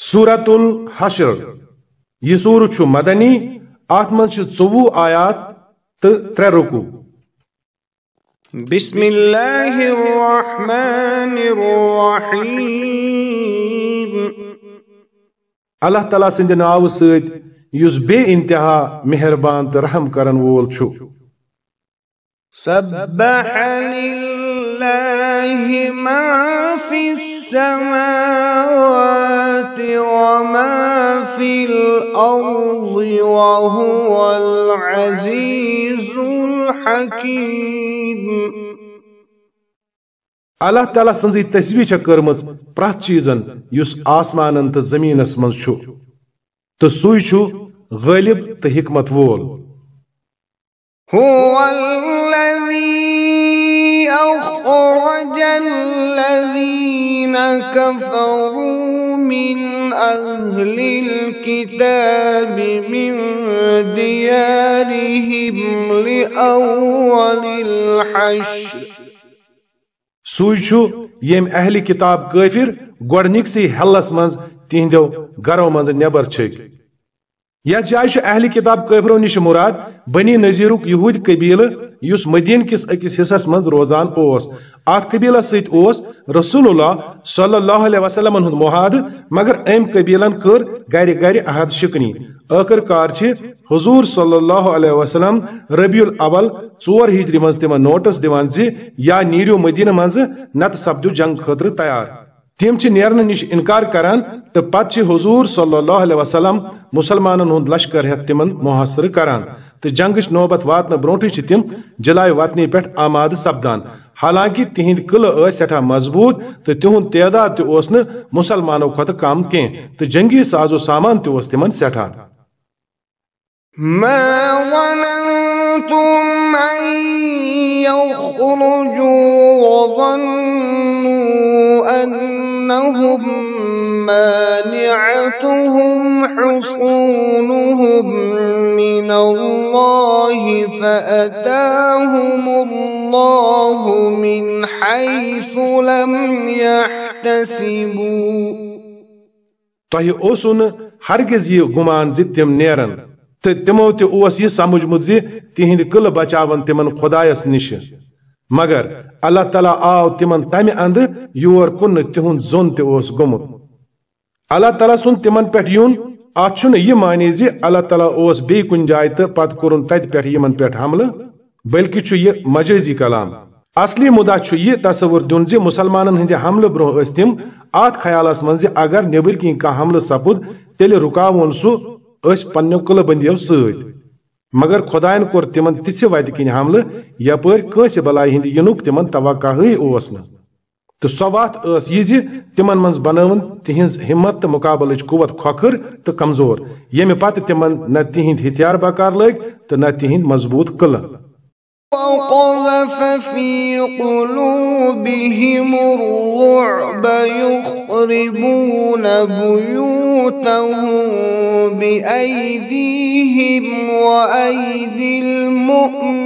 سورت الحشر۔ یہ سور چھ مدنی ات من ٹوہ آیات تو ترے رکو بسم اللہ الرحمن الرحیم۔ اللہ تعالیٰ سند ناو ست یس بے انتہا مہربان تو رحم کرن وول چھو سبح للہ لله ما في السماوات وما في الأرض وهو العزيز الحكيم. الله تعالى سنزي تسبيح كرمز پرات چیزن یس آسمان تہ زمینس من چھو تہ سوی چھو غالب تہ حکمت وول هو الذي أخرج الذين كفروا من أهل الكتاب من ديارهم لأول الحشر. سوئی چھو یم اہل کتاب کافر گۄڈنِک سی ہیلس منٛز تِہنٛدیو گرو منٛز نٮ۪بر چھٔکۍ یتھ جائے اہل کتاب قبرو نش مراد بنی نذیر یہود قبیل اس مدین کس اکس حصس من روزان اس ات قبیلس ست رسول اللہ صلی اللہ علیہ وسلم ہند محاد، مگر ام قبیلن کر گر گر عہد شکنی۔ آخر کار حضور صلی اللہ علیہ وسلم ربیع الاول ژور ہجری من تم نوٹس دیوان زی یا نیریو مدینہ من نت سپدو جنگ خاطر تیار۔ تم نیرن نش انکار کران تو پتہ حضور صلی اللہ علیہ وسلم مسلمان ہند لشکر ہت تم محاصر کران تو جنگش نوبت واتن بروٹی تم جلائے وطنی پہ آماد سپدان۔ حالانکہ تہند قلعہ سٹھا مضبوط تو تہد تعداد تہ مسلمانوں کھت کم کی تو جنگی ساز و سامان تہ تم سٹھا ما ظننتم أن يخرجوا وظنوا أنهم مانعتهم حصونهم من الله فأتاهم الله من حيث لم يحتسبوا. تۄہہِ اوسوٕ نہٕ ہرگز یہ گمان زِ تِم نیرن. تو تمو تہ یہ سمجھمت زی تہند قل بچاون تمن خدایس نش مگر اللہ تعالیٰ آو تمن تمہ اند یور کن تہند زون تہ گومت۔ اللہ تعالیٰ سن تمن پہ یون ات یہ معنی زی اللہ تعالیٰ اس بی کن جائے تو پت کورن تت پہ یمن پہ حملہ، بلکہ یہ مجازی کلام۔ اصلی مدعا یہ تصور دن زی مسلمانن ہند حملہ برو تم ات خیالس من اگر نبر کن کھانا حملہ سپد تیل رکاون سہ پنو قلعہ بندیو ست مگر خدائن کور تمن تیچ وتہ کن حملہ یپر کنس بلائے ہند ینک تمن توقع اس تو سو وات اس یہ زی تمن منز بناون ہمت تو مقابل قوت کھوکھر تو کمزور یمہ پتہ تمن نہ تہند ہتھیار بکار لگ تو نہ تہند مضبوط قلعہ وقذف في قلوبهم الرعب، يخربون بيوتهم بأيديهم وأيدي المؤمنين.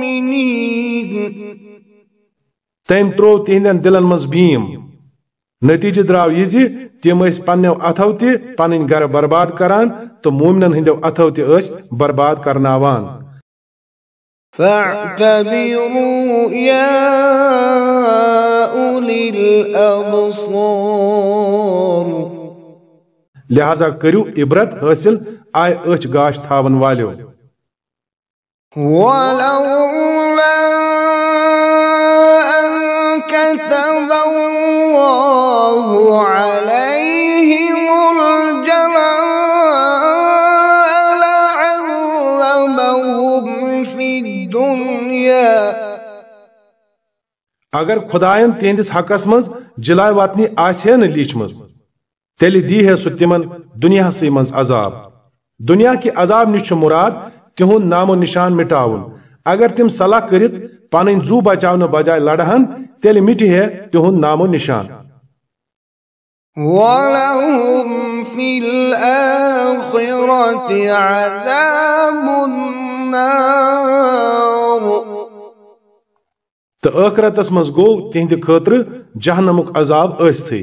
تم ترو تہندین دلن مز بھیم نتیجہ دراو یہ زی تم اس پنو اتھو تہ پنن گھر برباد کران تو مومنن ہندو اتھو تہ اس برباد کرناوان فاعتبروا يا أولي الأبصار. لہذا کرو عبرت حاصل آئے اچ گاش تھاون والیو۔ ولولا أن كتب الله عليهم اگر خدائن تہندس حقس مز جلائے واتنی آسہ نا لیچمز تیلی دی ہے سو تمن دنیا سی منز عذاب۔ دنیا کی عذاب نش مراد تہن نام و نشان مٹاون۔ اگر تم صلاح کرت پانن زو بچاون بجائے لڑہن، تیلی مٹی ہے تہن نام و نشان۔ وَلَهُمْ فِي الْآخِرَةِ عَذَابُ النَّارِ۔ تو آخرتس مز گو تہند خاطر جہنمک عذاب ٲسۍتھٕے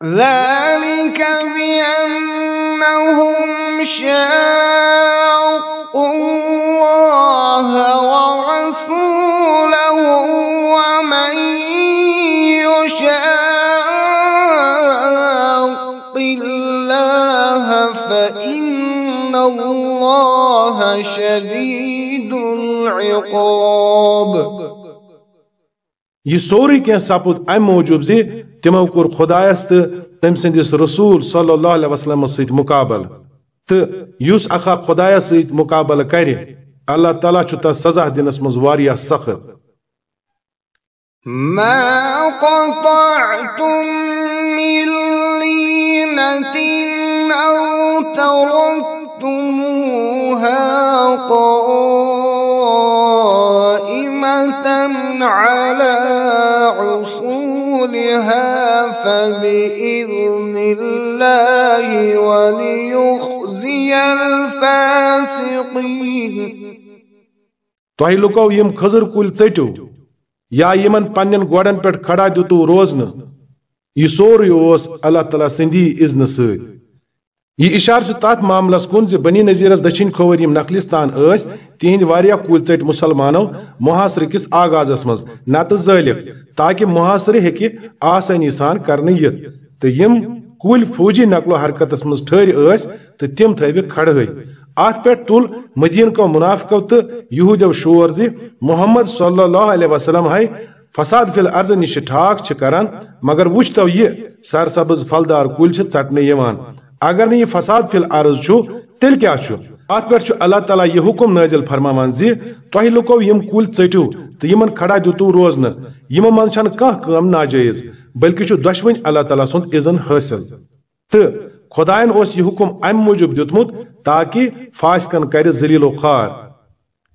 ذلك بأنهم شاقوا الله الله شديد العقاب. یہ سوری کی سپد ام موجوب زی تمو کور خدایس تو تم سندس رسول صلی اللہ علیہ وسلم ست مقابل. تو یس اخا خدایس ست مقابل کر اللہ تعالیٰ چھ تس سزا دنس مز واریاہ سخت. ما قطعتم من لينة أو تركتموها قائمة على عصولها فبإذن الله وليخزي الفاسقين. تۄہہِ لُکو یِم کھٔزٕر کُلۍ ژٔٹِو یا یِمن پنٛنٮ۪ن گۄڈن پٮ۪ٹھ کھڑا دِتوٗ روزنہٕ یہِ سورُے اوس اللہ تعالیٰ سٕنٛدی اِزنہٕ یہ اشار تات معاملس کن زِ بنی نذیرس دچھن کھوور یم نخلستان اس تہند واریاہ کل ژٹ مسلمانو محاصرٕ کس آغازس مز نتہ ذٲلق تاکہ محاصرٕ ہیکہِ آسانی سان کرنہٕ یِتھ۔ تہٕ یم کل فوجی نقل و حرکتس مز ٹھہر اس تہٕ تم تھٲوِکھ کھڑہٕے۔ ات پہ تل مدین کو منافقو تو یہودو شور زی محمد صلی اللہ علیہ وسلم ہے فساد فی الارض نش ٹھاک چھ کران، مگر وچھتو یہ سرسبز پھلدار کل چھ ژٹنے یوان۔ اگر نہ یہ فساد فی الارض چھو تیل کیا چھو؟ ات چھو، اللہ تعالیٰ یہ حکم نازل فرماوان زی تہ لوکو یم کول چٹو تو یمن کھڑا دیتو روزن یم من چھن کانٛہہ کٲم ناجائز، بلکہ چھو دشوین اللہ تعالیٰ سند اذن حاصل۔ تو خدائن اس یہ حکم ام موجود دیتمت تاکہ فاسکن کر ذلیل و خار۔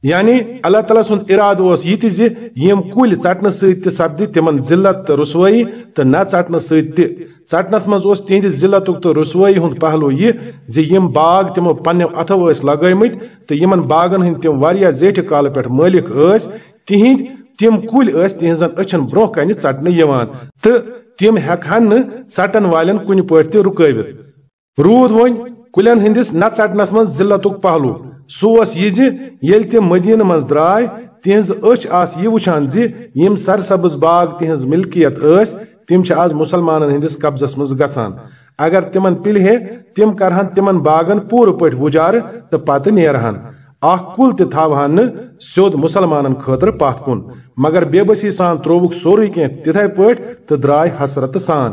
یعنی اللہ تعالیٰ سن اراد اس یہ تہ یم کل ژٹنہ سۭتۍ تہِ سپدِ تمن ذلت تہٕ رسوٲیی تہٕ نہ ژٹنہ سۭتۍ تہِ۔ ژٹنس منٛز اوس تہنٛدِ ذلتُک تہٕ پہلو یہِ زِ یم باغ تمو پننیو اتھو ٲسۍ لگٲمٕتۍ تہٕ یمن باغن ہٕنٛدۍ تِم واریاہ زیٹھِ کالہٕ پٮ۪ٹھ مٲلِک ٲسۍ، تِہنٛدۍ تِم کُلۍ ٲسۍ تِہنٛزن أچھن برونٛہہ کنہِ ژٹنہٕ یِوان تہٕ تِم ہٮ۪کہن نہٕ ژٹن والٮ۪ن کُنہِ پٲٹھۍ تہِ رُکٲوِتھ۔ روٗد وۄنۍ کُلٮ۪ن ہٕنٛدِس نہ ژٹنس منٛز ذلتُک پہلو۔ سُہ اوس یہِ جی، زِ ییٚلہِ تِم مدیٖنہٕ منٛز درٛاے، تِہنٛز أچھ آسہٕ یہِ وٕچھان سرسبز باغ تِہنٛز ملکیت ٲسۍ، تِم چھِ آز مُسلمانن ہٕنٛدِس قبضس منٛز گژھان۔ اگر تِمن پِلہِ ہے کرہن تِمن باغن پوٗرٕ پٲٹھۍ وُجارٕ تہٕ پتہٕ نیرہن۔ اکھ کُل تہِ تھاوہن نہٕ سیوٚد مُسلمانن خٲطرٕ پتھ کُن، مگر بے بسی سان ترووُکھ سورُے کینٛہہ تِتھے پٲٹھۍ تہٕ درٛاے حسرتہٕ سان۔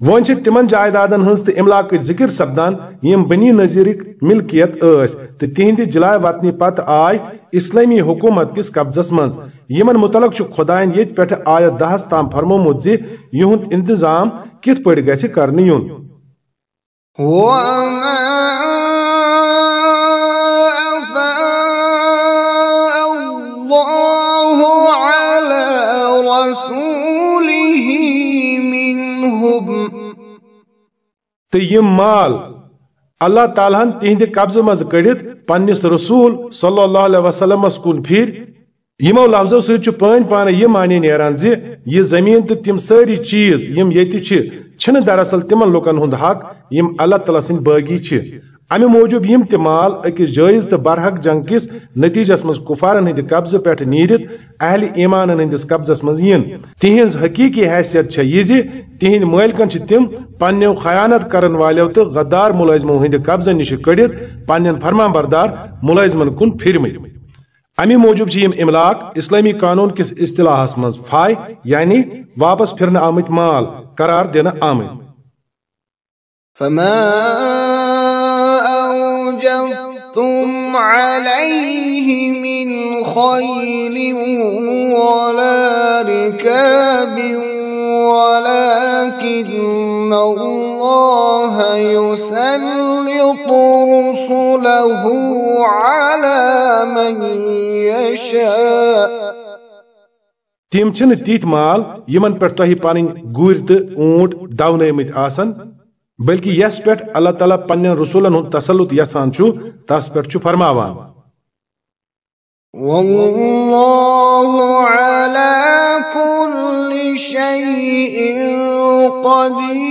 ون تم جائیدادن ہنز تو املاک ذکر سپدان یم بنی نظیرک ملکیت اس تو تہندِ جلائے وطنی پتہ آئے اسلامی حکومت کس قبضس من یمن متعلق خدائن یت پہ آیت دہس تام فرمومت زِ انتظام کت پہ گژھِ کرنہٕ تو یہ مال اللہ تعالیٰ ہن تہندِ قبضہٕ مز کڑت پنس رسول صلی اللہ علیہ وسلم کن پھر۔ یمو لفظو سۭتۍ چھُ پٲنۍ پانہٕ یہِ معنی نیران زِ یہِ زٔمیٖن تہٕ تِم سٲری چیٖز، یِم ییٚتہِ چھِ چھِنہٕ دراصل تِمن لُکن ہُنٛد حق، یِم اللہ تعالیٰ سٕنٛدۍ بٲغی چھِ۔ امہِ موٗجوٗب یِم تہِ مال أکِس جٲیز برحق جنگ کِس نتیجس منٛز کُفارن ہٕنٛدِ قبضہٕ پٮ۪ٹھ نیٖرِتھ اہلِ ایمانن ہٕنٛدِس قبضس منٛز یِن۔ تِہنٛز حقیٖقی حیثیت چھےٚ یہِ زِ تِہنٛدۍ مٲلکن خیانت کرن والیو تہٕ غدار مُلٲزمو ہٕنٛدِ قبضہٕ نِش کٔڑِتھ پننٮ۪ن فرمان بردار مُلٲزمن کُن پھِرمٕتۍ۔ امی موجوب چھ یم املاک اسلامی قانون کس اصطلاحس مز فائی یعنی واپس پھرن آمت مال قرار دینا آمت فما أوجفتم عليه من خيل ولا ركاب ولكن الله يسلط رسله على من يشاء تم تیت مال یمن پہ تہ پن گر تو اونٹ دونمت آسن بلکہ یس پہ اللہ تعالیٰ پنن رسولن ہند تسلط یسان چھُ تس پہ فرماوان۔ كل شيء قدير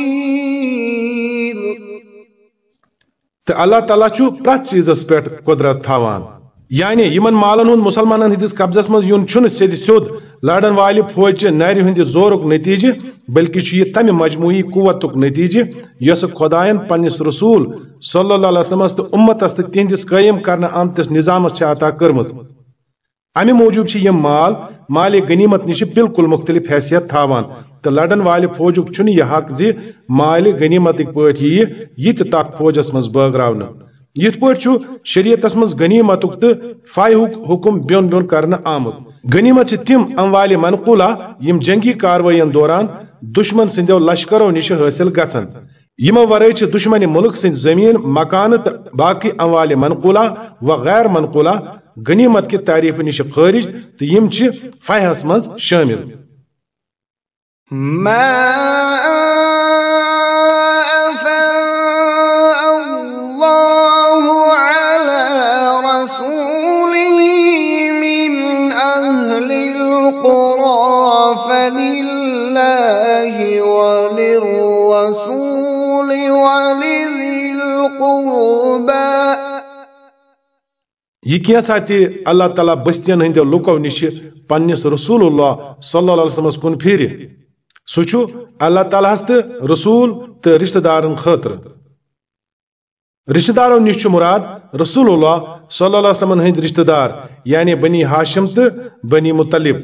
تو اللہ تعالیٰ چھو پرت چیزس پہ قدرت تھاوان۔ یعنی یمن مالن ہند مسلمان ہندس قبضس من یون چھن سید سیود لڑن والے فوج نر ہند زورک نتیجہ بلکہ یہ تمہ مجموعی قوت نتیجہ یس خدائن پنس رسول صلی اللہ علیہ وسلم تو امتس تو تہندس قائم کرنے آمتس نظامس عطا کرمز امہ موجوب یم مال مال غنیمت نش بالکل مختلف حیثیت تھاوان تو لڑن والے فوجک چھن یہ حق زی مال غنیمت پہ یہ یہ تک فوجس مز بٲگراونہٕ یت پہ شریعتس مز غنیمتک تو فائہک حکم بیون بیون کرنا آمت غنیمت تم اموال منقولہ یم جنگی کاروائین دوران دشمن سندو لشکرو نش حاصل گھن یمو ورائے دشمن ملک سند زمین، مکان تو باقی اموال منقولہ و غیر منقولہ غنیمت کی تعریف نش خارج تو یم فحس من شامل. ما یہ کینسا تی اللہ تعالیٰ بستین ہند لکو نش پنس رسول اللہ صلی اللہ علیہ وسلم کن پھر سو اللہ تعالیٰ ہس تو رسول تو رشتہ دارن خاطر۔ رشتہ داروں نش مراد رسول اللہ صلی اللہ علیہ وسلم ہند رشتہ دار یعنی بنی ہاشم تو بنی مطلب۔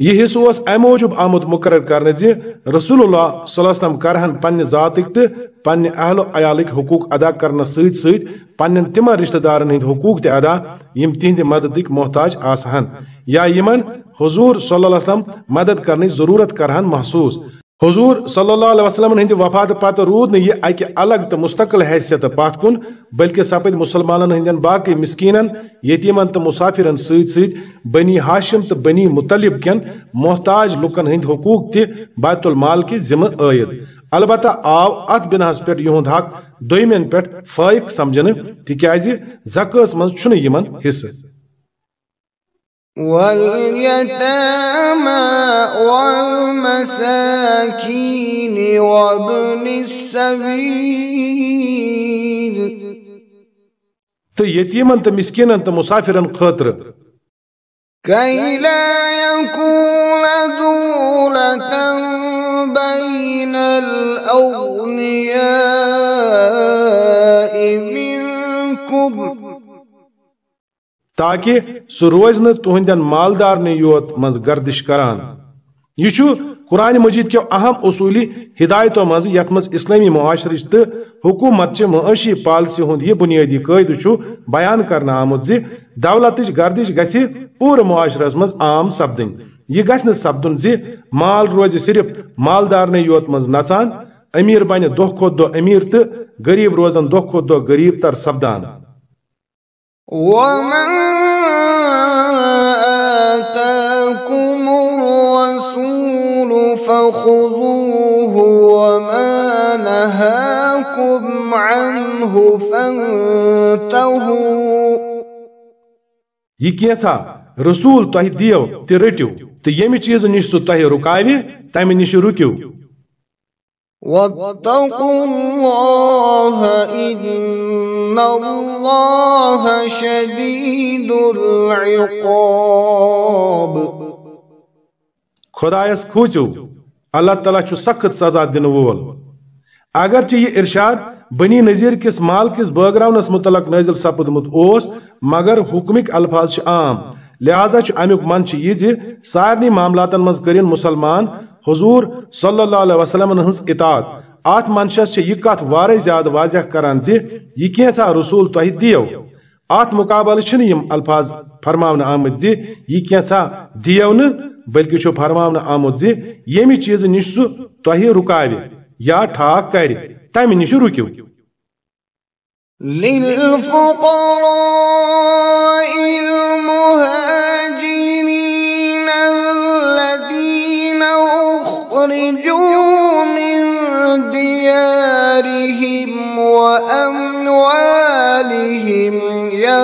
یہ حصہ اس ام آمد مقرر کرنے زی رسول اللہ صلی اللہ علیہ وسلم کرہن پنہ ذاتک تو پنہ اہل و عیالک حقوق ادا کرنے سۭتۍ سۭتۍ پنن تمہ رشتہ دارن ہند حقوق تے ادا، یم تہند مددک محتاج آسہن یا یمن حضور صلی اللہ علیہ وسلم مدد کرنے ضرورت کرہن محسوس۔ حضور صلی اللہ علیہ وسلم ہند وفات پتہ رود نہ یہ اکہ الگ تو مستقل حیثیت پات کن، بلکہ سپد مسلمانن ہندین باقی مسکینن یتیمن تو مسافرن سۭتۍ سۭتۍ بنی ہاشم تو بنی مطلب کین محتاج لکن ہند حقوق تہ بیت المال کی ذمہ عائد البتہ آو ات بناس پہ یہند حق دویمین پہ فائق سمجھنے تکیازِ زکٲس منٛز چھُنہٕ یمن واليتامى والمساكين وابن السبيل. تو یتیمن تو مسکینن تو مسافرن خاطر كي لا يكون دولة بين الأغنياء منكم. تاکہ سہ روز نا تہندین مالدار یوت مز گردش کران۔ یہ قرآن مجید کے اہم اصولی ہدایتوں مز یت مز اسلامی معاشرچ تو حکومت چہ معاشی پالسی ہند یہ بنیادی قید بیان کرنا آمت زی دولتچ گردش گژھِ پور معاشرس مز عام سپدن یہ گژھِ نہ سپدن زی مال روز صرف مالدار یوت مز نژان امیر بنہ دہ کھوت دہ امیر تو غریب روزن دہ کھوت دہ غریب تر سپدان۔ وما آتاكم الرسول فخذوه وما نهاكم عنه فانتهوا. یہ کینسا رسول تہ دیو تہ رٹو تو یمہ چیز نش سہ تہ رکاوِ تمہ نش رکیو واتقوا الله إن الله شديد العقاب خدایس کھوچو، اللہ تعالیٰ چھو سخت سزا دن وول۔ اگرچہ یہ ارشاد بنی نذیر کس مال کس بٲگراونس متعلق نازل سپدمت اوس، مگر حکمک الفاظ چھ عام۔ لہذا چھ امیک من چھ یہ زِ سارنی معاملاتن مز کرن مسلمان حضور صلی اللہ علیہ وسلم ہنز اطاعت۔ ات منشس چھ یہ کت وارے زیادہ واضح کران زِ یہ کینژھا رسول تۄہہِ دیو۔ ات مقابل چھنہٕ یم الفاظ فرماونہٕ آمٕتۍ زِ یہ کینژھا دیو نہٕ، بلکہ چھُ فرماونہٕ آمُت زِ ییٚمہِ چیٖزٕ نِش سُہ تۄہہِ رُکاوِ یا ٹھاک کرِ تمہِ نِش رُکِو للفقراء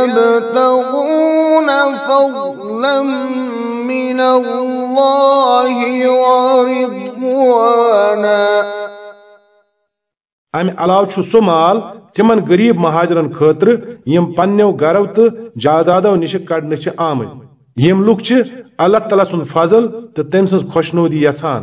يبتغون فضلا من الله ورضوانا. امہ علاوہ چھ سہ مال تمن غریب مہاجرن خاطر یم پنو گرو تو جائیدادو نش کڑنے چھ آمت یم لوک چھ اللہ تعالیٰ سن فضل تو تم سن خوشنودی یژھان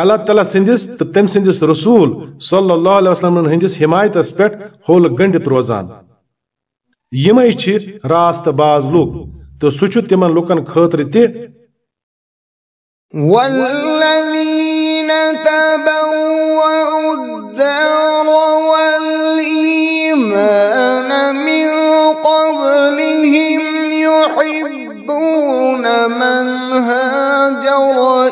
اللہ تعالیٰ سندس تو تم سندس رسول صلی اللہ علیہ وسلم ہندس حمایتس پہ ہول گنڈت روزان۔ یمے راست باز لوگ تو سہ تم لکن خاطر تہ والذين تبوأوا الدار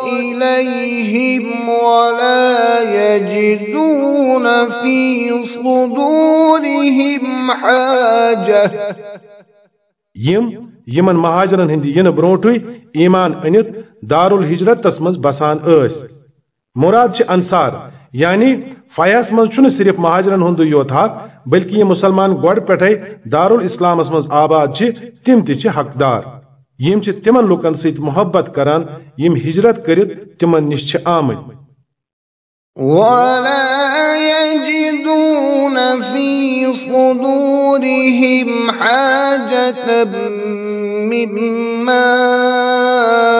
إليهم ولا يجدون في صدورهم حاجة. یم یمن مہاجرن ہند ین برونٹھے ایمان انت دار الحجرت تس مز بسان اس مراد چھ انصار یعنی فیاس من چھن صرف مہاجرن ہند یوت حق بلکہ یہ مسلمان گوڑ پٹھے دار الاسلام مز آباد چھ تم تہ چھ حقدار. یم چھ تمن لوکن سیت محبت کران یم ہجرت کرت تمن نش چھ آمد ولا يجدون في صدورهم حاجة مما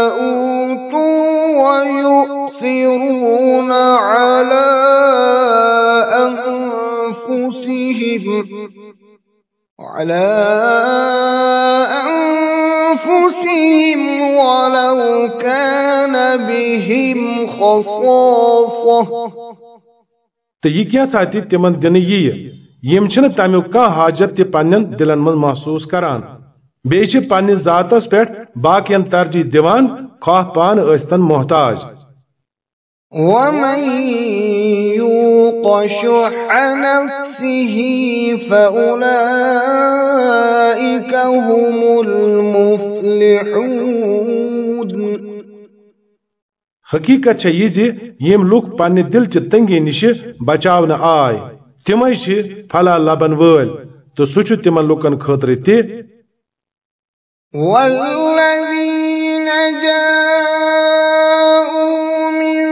أوتوا ويؤثرون على أنفسهم على تو یہ کیا چاہتی تمن دن یہ یم چھن تمیک کان حاجت تہ پنن دلن من محسوس کران۔ بیچ پنس ذاتس پہ باقین ترجیح دیوان خواہ پان ٲسۍتن محتاج۔ ومن يوق شح نفسه فأولئك هم المفلحون۔ حقیقت چھ یہ زِ یم لوک پنہ دل چہ تنگی نش بچاون آے تمے چھ پھلا لبن وٲلۍ تہٕ سُہ چھُ تمن لوکن خٲطرٕ تہِ والذين جاءوا من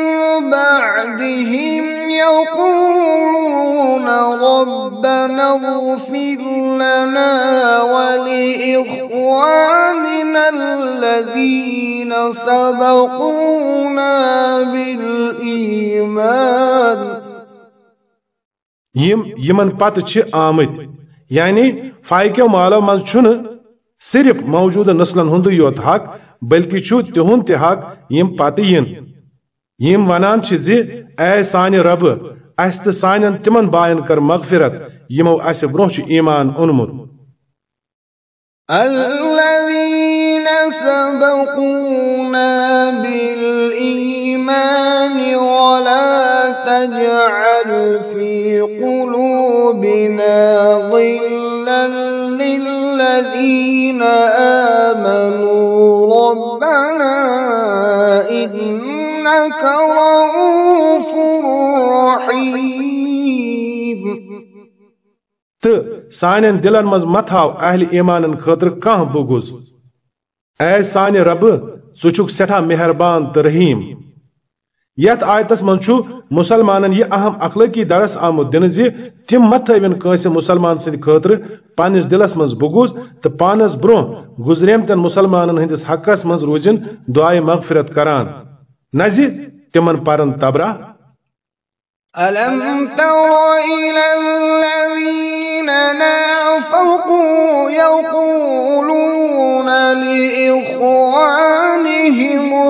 بعدهم يقولون ربنا اغفر لنا ولإخواننا الذين سبقونا بالإيمان یم یمن پتہٕ چھِ آمٕتۍ یعنی فائکیو مالو منٛز چھُنہٕ صرف موجودہ نسلن ہُنٛدُے یوت حق بلکہ چھُ تِہُنٛد تہِ حق یم پتہٕ یِن. یم ونان چھِ زِ اے سانہِ ربہٕ اسہِ تہٕ سانٮ۪ن تِمن باین کر مغفرت یمو اسہِ برونٛہہ چھُ ایمان اوٚنمُت الذين سبقونا بالإيمان ولا تجعل في قلوبنا غلا للذين آمنوا. ربنا إنك رؤوف رحيم. تہٕ سانٮ۪ن دلن منٛز متھاو اہل ایمانن خٲطرٕ کانٛہہ بُغض اے سانہِ ربہٕ ژٕ چھُکھ سٮ۪ٹھاہ مہربان تہٕ رحیٖم یتھ آیتس منٛز چھُ مُسلمانن یہِ اہم اخلٲقی درس آمُت دِنہٕ زِ تِم مہ تھٲوِن کٲنٛسہِ مُسلمان سٕنٛدِ خٲطرٕ پننِس دلس منٛز بُغض تہٕ پانس برونٛہہ گُزریمتٮ۪ن مُسلمانن ہٕنٛدِس حقس منٛز روٗزِن دعایہِ مغفرت کران۔ نہ زِ تِمن پرن تبرا۔ ألم تر إلى الذين نافقوا يقولون لإخوانهم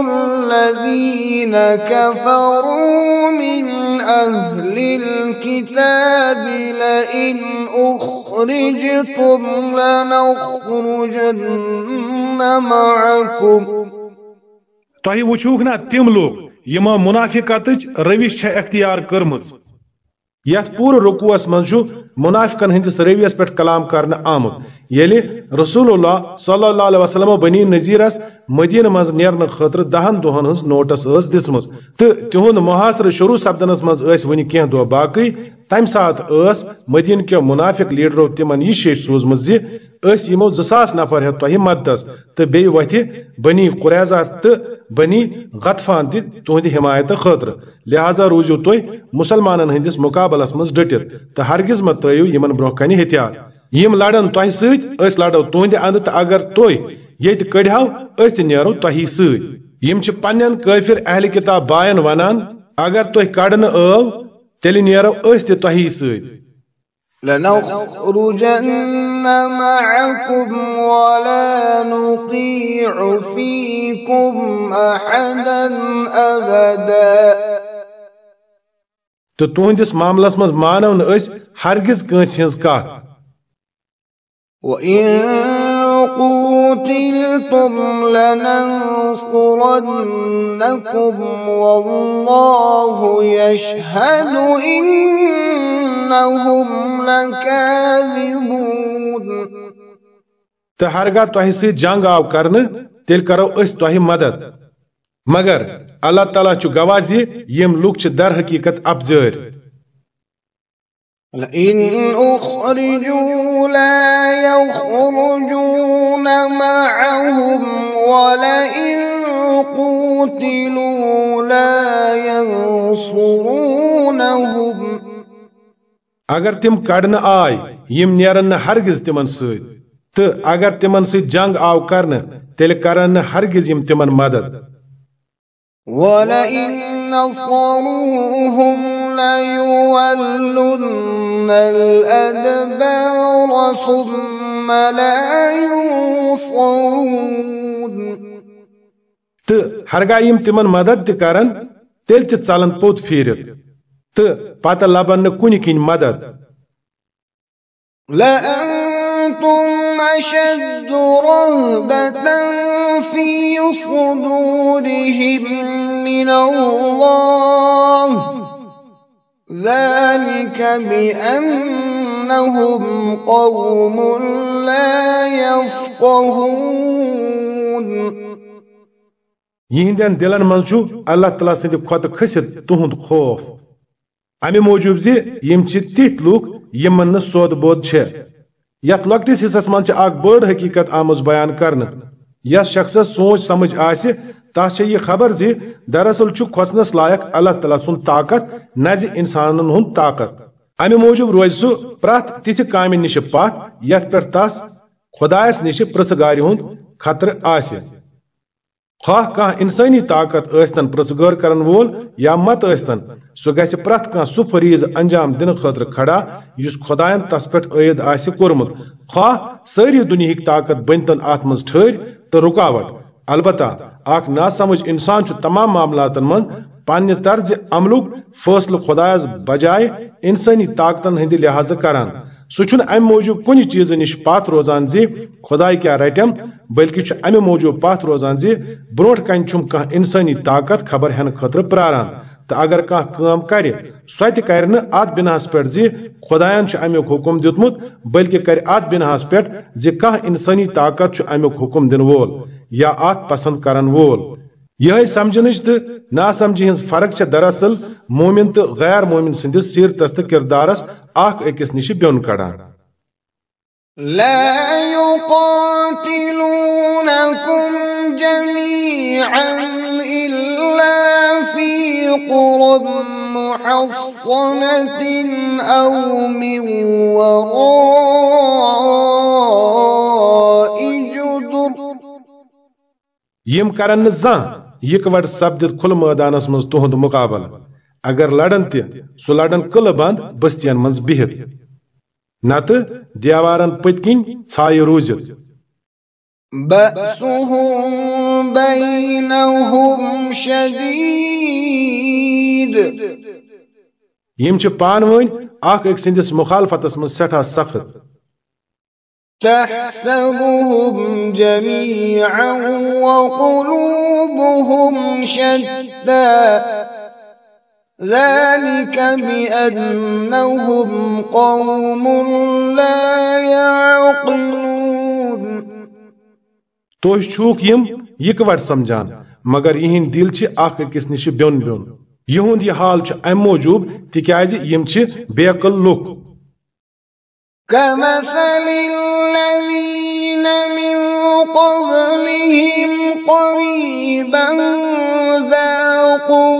الذين كفروا من أهل الكتاب لئن أخرجتم لنخرجن معكم. تۄہہِ وٕچھوُکھ نا تِم لوٗکھ یمو منافقتچ روش چھ اختیار کرمز۔ یت پور رکوس من منافقن ہندس رویس پہ کلام کرنے آمت یعنی یل رسول اللہ صلی اللہ علیہ وسلم بنی نذیرس مدینہ مز نیرن خاطر دہن دہن ہز نوٹس اس دسم تو تہد محاصر شروع سپدنس مز ون کی دہ باقی۔ تمہ سات اس مدینہ کے منافق لیڈرو تمن یہ شیش سوزم زی اس یمو زساس نفر ہے تہ مددس تو بی وتھ بنی قریضہ تو بنی غطفان تہ تہند حمایت خاطر لہذا روزو تھی مسلمان ہندس مقابلس مز ڈٹت تو ہرگز مت ترو یمن برو کن احتیاط یم لڑن تہ ست لڑو تہند اند تو اگر تھی یت کڑہو اس نیرو تہی ست پنن کافر اہل کتاب بائن ونان اگر تھی کڑن او تیل نیرو اس تہ تہی ست لنخرجن معكم ولا نطيع فيكم أحدا أبدا تو تہندس معاملس مز مانو نس ہرگز کنس ہز کات قُوتِلْتُمْ لَنَنصُرَنَّكُمْ وَاللَّهُ يَشْهَدُ إِنَّهُمْ لَكَاذِبُونَ تو ہرگاہ تہ سی جنگ آو کرنے تیل کرو اس تہ مدد۔ مگر اللہ تعالیٰ چھ گواہ زی یم لوگ چھ در حقیقت ابزر لئن اخرجوا لا يخرجون معهم ولئن قوتلوا لا ينصرونهم. اگر تم کڑن آئی یم نیرن ہرگز تمن ست تو اگر تمن ست جنگ آو کرن تیل کرن ہرگز یم تمن مدد۔ وَلَئِن نَصَرُوهُمْ ليولن الأدبار ثم لا ينصرون تو ہرگاہ یم تمن مدد تہ کرن تیل تہ ژلن پوت پھیرت تو پتہ لبن نہ کُنہِ کِنۍ مدد. لأنتم أشد رهبة في صدورهم من الله. ذلك بأنهم قوم لا يفقهون. يهندن دلن منچو اللہ تعالیٰ سند کھوت کھسد تہند خوف. امہ موجوب زی یم چھ تیت لوک یمن نہ سود بود یت لکٹس حصس من چھ اک بڑ حقیقت آمز بیان کرن یس شخص سوچ سمجھ آسی تس یہ خبر زی، دراصل کھوچنس لائق اللہ تعالیٰ سن طاقت نز انسان ہند طاقت۔ امہ موجود روز سہ پریت تتھ کامہ نش پت یت پہ تس خدائس نش پرژگار ہند خطر آس خواہ کان انسانی طاقت ٲسۍتن پرژگار کرن وول یا مت ٲسۍتن سُہ گژھِ پرٛٮ۪تھ کانٛہہ سُہ فریٖض انجام دِنہٕ خٲطرٕ کھڑا، یُس خۄدایَن تس پٮ۪ٹھ عٲید آسہِ کوٚرمُت خواہ سٲری دُنہِکۍ طاقت بٔنۍتن اتھ منٛز ٹھٔہرۍ تہٕ رُکاوٹ۔ البتہ اکھ ناسمجھ انسان تمام معاملاتن منٛز پننہِ طرزِ عملُک فٲصلہٕ خۄدایس بجاے انسٲنی طاقتن ہٕنٛدِ لحاظہٕ کران۔ سُہ چھُنہٕ امہِ موٗجوٗب کُنہِ چیٖزٕ نِش پتھ روزان زِ خۄداے کیٛاہ رٹٮ۪م بلکہِ چھُ امہِ موٗجوٗب پتھ روزان زِ برونٛٹھ کنہِ چھُم کانٛہہ انسٲنی طاقت خبر ہٮ۪نہٕ خٲطرٕ پراران۔ تو اگر کانٛہہ کٲم کرِ، سۄ تہِ کرِ نہٕ اتھ بناہس پٮ۪ٹھ زِ خۄدایَن چھُ امیُک حُکم دیُتمُت، بلکہِ کرِ اتھ بناہس پٮ۪ٹھ طاقت چھُ امیُک حُکم دِنہٕ وول۔ یا ات پسند کرن وول۔ یہ سمجھنچ تو نا سمجھی ہز فرق چھ دراصل مومن تو غیر مومن سندس سیرتس تو کردارس اخ اکس نش بیون کڑان۔ لا يقاتلونكم جميعا إلا في قرى محصنة أو من وراء۔ یم کرن زان یکوٹ سپدت کھل میدانس مز تہند مقابل۔ اگر لڑن تہ سہ لڑن قلعہ بند بستین مز بہت نت دیوارن پت کن ژھایہ روزت یم پان ون اخ اک سندس مخالفتس من سٹھا سخت۔ تحسبهم جميعا وقلوبهم شتى. ذلك بأنهم قوم لا يعقلون. تُہۍ چھُوکھ یِم یِکوٹ سمجھان، مگر یِہنٛدۍ دِل چھِ اکھ أکِس نِش بیوٚن بیوٚن۔ یِہُنٛد یہِ حال چھُ اَمہِ موٗجوٗب تِکیازِ یِم چھِ بے عقل لُکھ كمثل الذين من قبلهم قريبا ذاقوا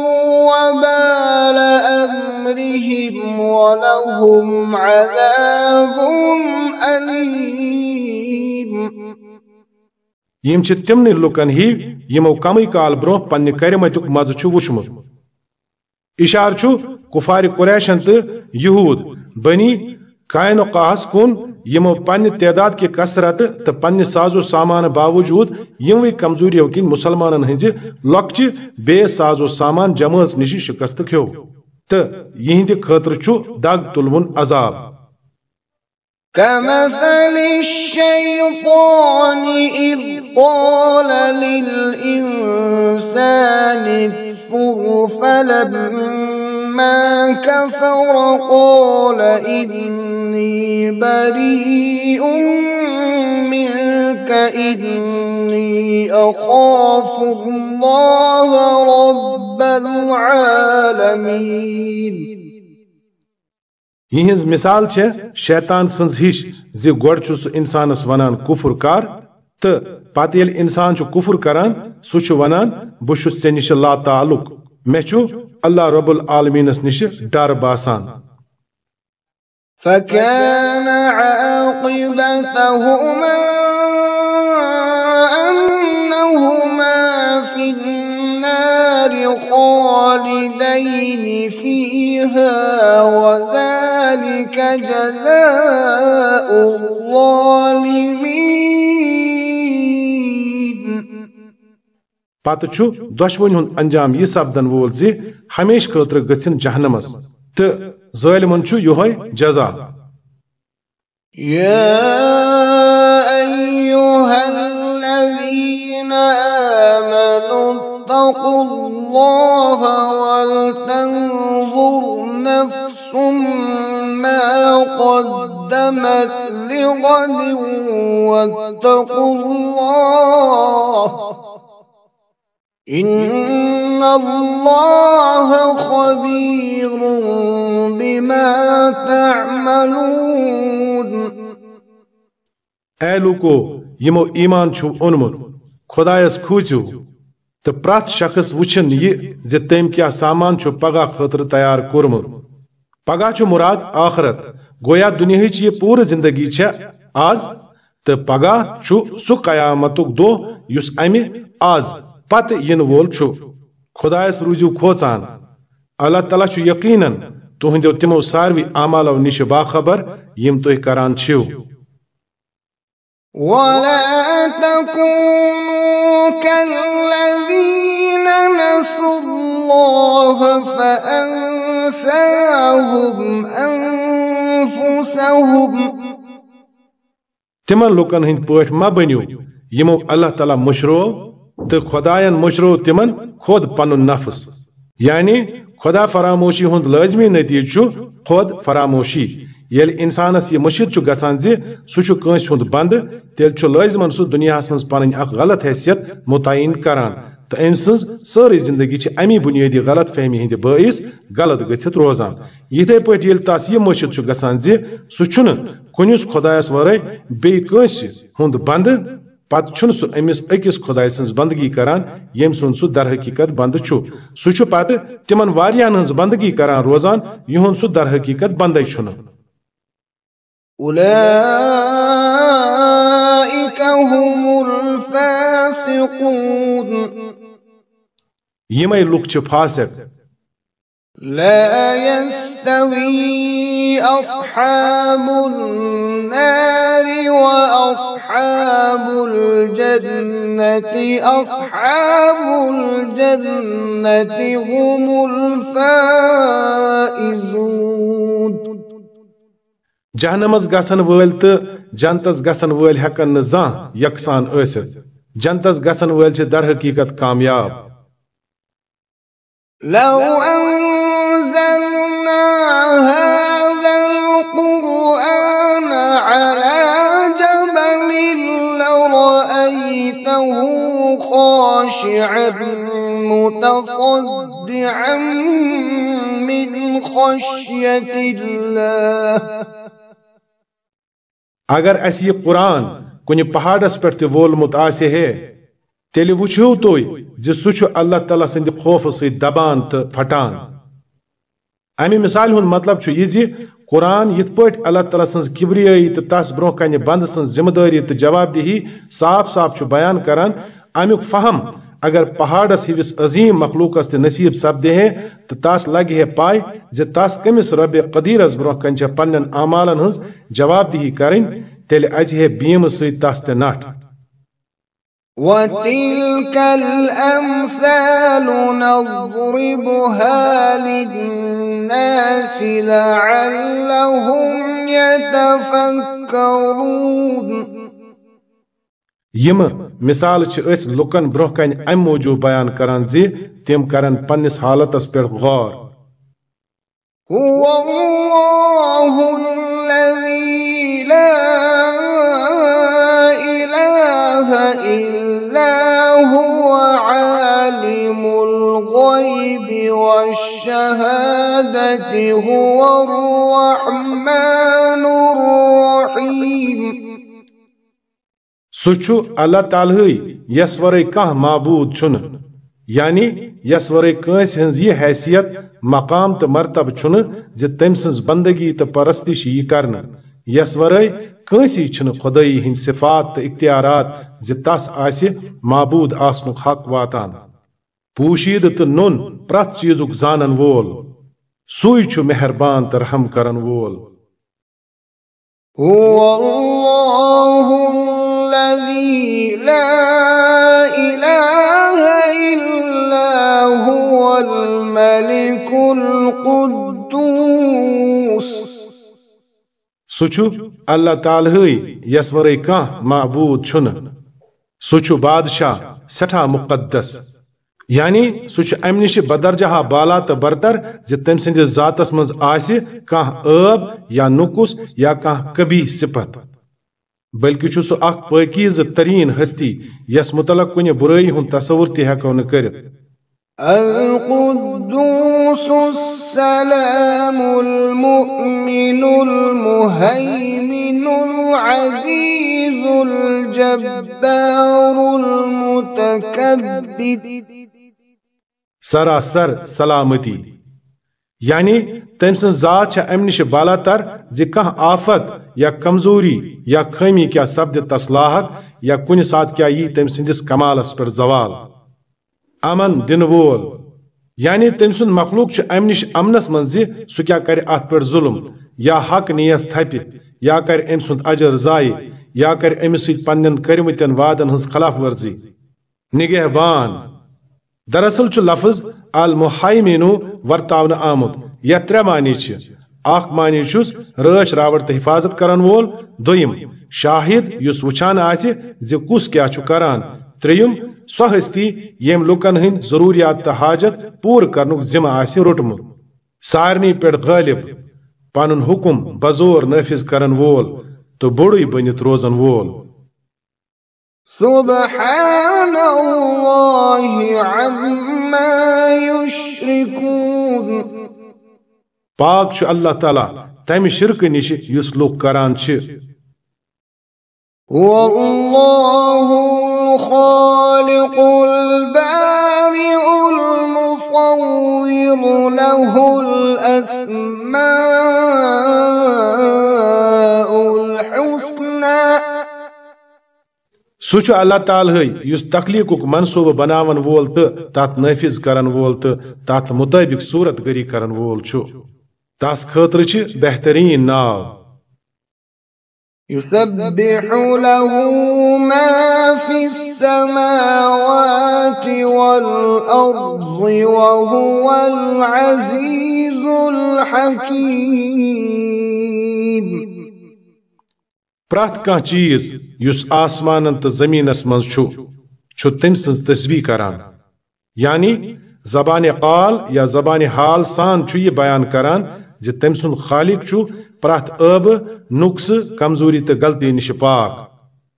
وبال أمرهم ولهم عذاب أليم. یِم چھِ تِمنٕے لُکن ہی یِمو کمٕے کال برونٛہہ پننہِ کرِمتیُک مزٕ چھُ وُچھمُت اِشار چھُ کُفارِ قریشن تہٕ یہوٗد، بنی کائن و قاہس کُن تعداد کہِ کثرت تہٕ پننہِ سازو سامان باوجوٗد یِموٕے کمزوریو کِنۍ مُسلمانن ہٕنزِ لۄکچہِ بیٚیہِ سازو سامان جمٲژ نِش شکست کھیو۔ تہٕ یِہنٛدِ دگ عذاب۔ كمثل الشيطان إذ قال للإنسان اكفر فلما لما كفر قال إني بريء منك إني أخاف الله رب العالمين یہنز مثال چھے، شیطان سنز ہش زی گوڑ چھو سو انسانس ونان کفر کار تو پتہ یل انسان چھو کفر کران سو چھو ونان، بہ چھس ژے نش لا تعلق۔ مے چھو اللہ رب العالمینس نش ڈر باسان۔ فكان عاقبتهما أنهما في النار خالدين فيها وذلك جزاء الظالمين۔ پتہ چھو دشوین ہند انجام یہ سپدن وول زی ہمیش خاطر گژھن جہنمس۔ تو ظالمن چھو یہوے جزا۔ الله ولتنظر نفس ما قدمت لغد واتقوا الله إن الله خبير بما تعملون اے لوکو، یمو ایمان چھو اونمت خدایس کھوچو تو پرت شخص وچھن یہ زِ تم کیا سامان چھو پگہ خاطر تیار کورمت پگہ چھو مراد آخرت، گویا دنیاہچ یہ پور زندگی چھے۔ آز تو پگہ چھو سو قیامتک دو یس امہ آز۔ پت ین وول چھو خدایس روزو کھوچان اللہ تعالیٰ چھو یقیناً تہندو تمو ساروی اعمالو نش باخبر یم تُہۍ کران چھو ولا تكونوا كالذين نسوا الله فأنساهم أنفسهم۔ تمن لوکن ہند پٲٹھۍ ما بنیو یمو اللہ تعالیٰ مشرو تو خداین مشرو تمن خود پنن نفس۔ یعنی خدا فراموشی ہند لازمی نتیجہ چھُ خود فراموشی۔ یل انسانس یہ مشید چھُ گژھان زِ سُہ چھُ کٲنٛسہِ ہُنٛد بند، تیٚلہِ چھُ لٲزمن سُہ دُنیاہس منٛز پنٕنۍ اکھ غلط حیثیت متعین کران۔ تہٕ أمۍ سٕنٛز سٲرٕے زندگی چھِ امی بُنیٲدی غلط فہمی ہٕنٛدِ بٲعث غلط گٔژھِتھ روزان۔ یِتھے پٲٹھۍ ییٚلہِ تس یہِ مٔشِد چھُ گژھان زِ سُہ چھُنہٕ کُنِس خۄدایس ورٲے بیٚیہِ کٲنٛسہِ ہُنٛد بند پتہٕ چھُنہٕ سُہ أمِس أکِس خۄداے سٕنٛز بندگی کران ییٚمہِ سُنٛد سُہ در حقیقت بند چھُ۔ سُہ چھُ پتہٕ تِمن واریاہن ہٕنٛز بندگی کران روزان یِہُنٛد سُہ در حقیقت بندے چھُنہٕ۔ أولئك هم الفاسقون۔ یِمے لُکھ چھِ فاسق۔ لا يستوي أصحاب النار وأصحاب الجنة. أصحاب الجنة هم الفائزون. جہنمس گژھن وٲلۍ تہٕ جنتس گسن ول ہیکن نہ زان یکسان ٲسِتھ جنتس گژھن وٲلۍ چھِ در حقیقت کامیاب. لو أنزلنا خاشعا متصدعا من خشية الله۔ اگر اس یہ قرآن کن پہاڑس پہ تہ وولمت آسہ ہے تیل وچھو تھی سہ اللہ تعالیٰ سند خوف ست دبان تو پھٹان۔ امی مثال ہند مطلب یہ زِ قرآن یت پٲٹھۍ اللہ تعالیٰ سٕنٛز کبریٲیی تہٕ تس برونٛہہ کنہِ بنٛدٕ سٕنٛز ذمہٕ دٲری تہٕ جواب دہی صاف صاف بیان کران امیُک فہم اگر پہاڑس ہِوِس عظیم مخلوقس تہِ نصیب سپدِ ہے تو تس لگہِ ہے پاے زِ تس کٔمِس رۄبِ قدیرس برونٛہہ کنہِ چھےٚ پننٮ۪ن اعمالن ہٕنٛز جواب دہی کرٕنۍ تیٚلہِ اَژِ ہے بیٖمہٕ سۭتۍ تس تہِ نٹھ وتلك الأمثال نضربها للناس لعلهم يتفكرون یم مثال چھ اس لکن برہ کن ام موجود بیان کران زی تم کرن پنس حالتس پر غور هو الله الذي لا إله إلا هو عالم الغيب والشهادة هو الرحمن سہ اللہ تعالی یس ورے کان معبود چھن یعنی یس ورے کنس ہنز یہ حیثیت، مقام تو مرتب چھن ز تم سنز بندگی تو پرستش یہ کرنا یس ورے کنسی چھن خدائی ہند صفات تو اختیارات ز تس آس معبود آسن حق واتان۔ پوشید تو نون پرت چیزک زانن وول۔ سوئی چھ مہربان تو رحم کرن وول۔ هو الله لا إله إلا هو الملك القدوس. سہ اللہ تعالی یس ورے کان معبود چھن۔ سہ بادشاہ سٹھا مقدس۔ یعنی سہ ام نش بدرجہ بالا تو برتر ز تم سندس ذاتس من آس کان عب یا نقص یا کان کبھی صفت۔ بلکہ چھ سہ اخ پاکیز ترین ہستی یس متعلق کن برائی ہند تصور تہ ہیکو نہ کرت القدوس السلام المؤمن المهيمن العزيز الجبار المتكبر۔ سراسر سلامتی یعنی تم سن ذات چھ ام نش بالا تر زِ کانٛہہ آفت یا کمزوری یا خٲمی کیا سپدِ تس لاحق یا کُنہِ ساتہٕ کیا یی تم سندس کمالس پر زوال. امن دن وول یعنی تم سن مخلوق چھ ام نش امنس من زِ سُہ کیا کرِ اتھ پر ظلم. یا حق نیس تھپہِ یا کر ام سُنٛد اجر ضایع یا کر أمِس سۭتۍ پننٮ۪ن کٔرمٕتٮ۪ن وعدن ہٕنٛز خلاف ورزی. نگہبان. دراصل چھ لفظ المحیمینو ورتاونہٕ آمُت یتھ ترٛےٚ معنی چھِ اکھ معنی چھُس، رٲچھ راوٹ تہٕ حفاظت کرن وول، دوٚیِم، شاہد یُس وٕچھان آسہِ زِ کُس کیٛاہ چھُ کران، ترٛیٚیِم، سۄ ہستی یم لُکن ہٕنٛدۍ ضروٗریات تہٕ حاجت پوٗرٕ کرنُک ذمہٕ آسہِ روٚٹمُت۔ سارنٕے پٮ۪ٹھ غٲلب، پنُن حُکم بزور نٲفِظ کرن وول تہٕ بوٚڑُے بٔنِتھ روزن وول۔ سبحان الله عما يشركون پاک چھُ اللہ تعالیٰ تمہِ شرکہٕ نِش یُس لُکھ کران چھِ۔ الخالق البارئ المصور له الأسماء الحسنى۔ سُہ چھُ اللہ تعالیٰ یُس تخلیقُک منصوبہٕ بناون وول تہٕ تتھ نٲفِظ کرن وول تہٕ تتھ مطٲبق صورت گری کرن وول چھُ۔ تس خٲطرٕ چھِ بہتریٖن ناو۔ يسبح له ما في السماوات والأرض وهو العزيز الحكيم۔ پرت کان چیز یس آسمان تو زمینس من چھو تم سن تصویر کران۔ یعنی زبان قال یا زبان حال سان چھو یہ بیان کران زِ تٔمۍ سُنٛد خالق چھُ پرٛٮ۪تھ ٲبہٕ نُقصہٕ کمزوٗری تہٕ غلطی نِش پاک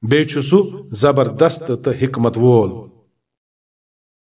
بیٚیہِ چھُ سُہ زبردست تہٕ حکمت وول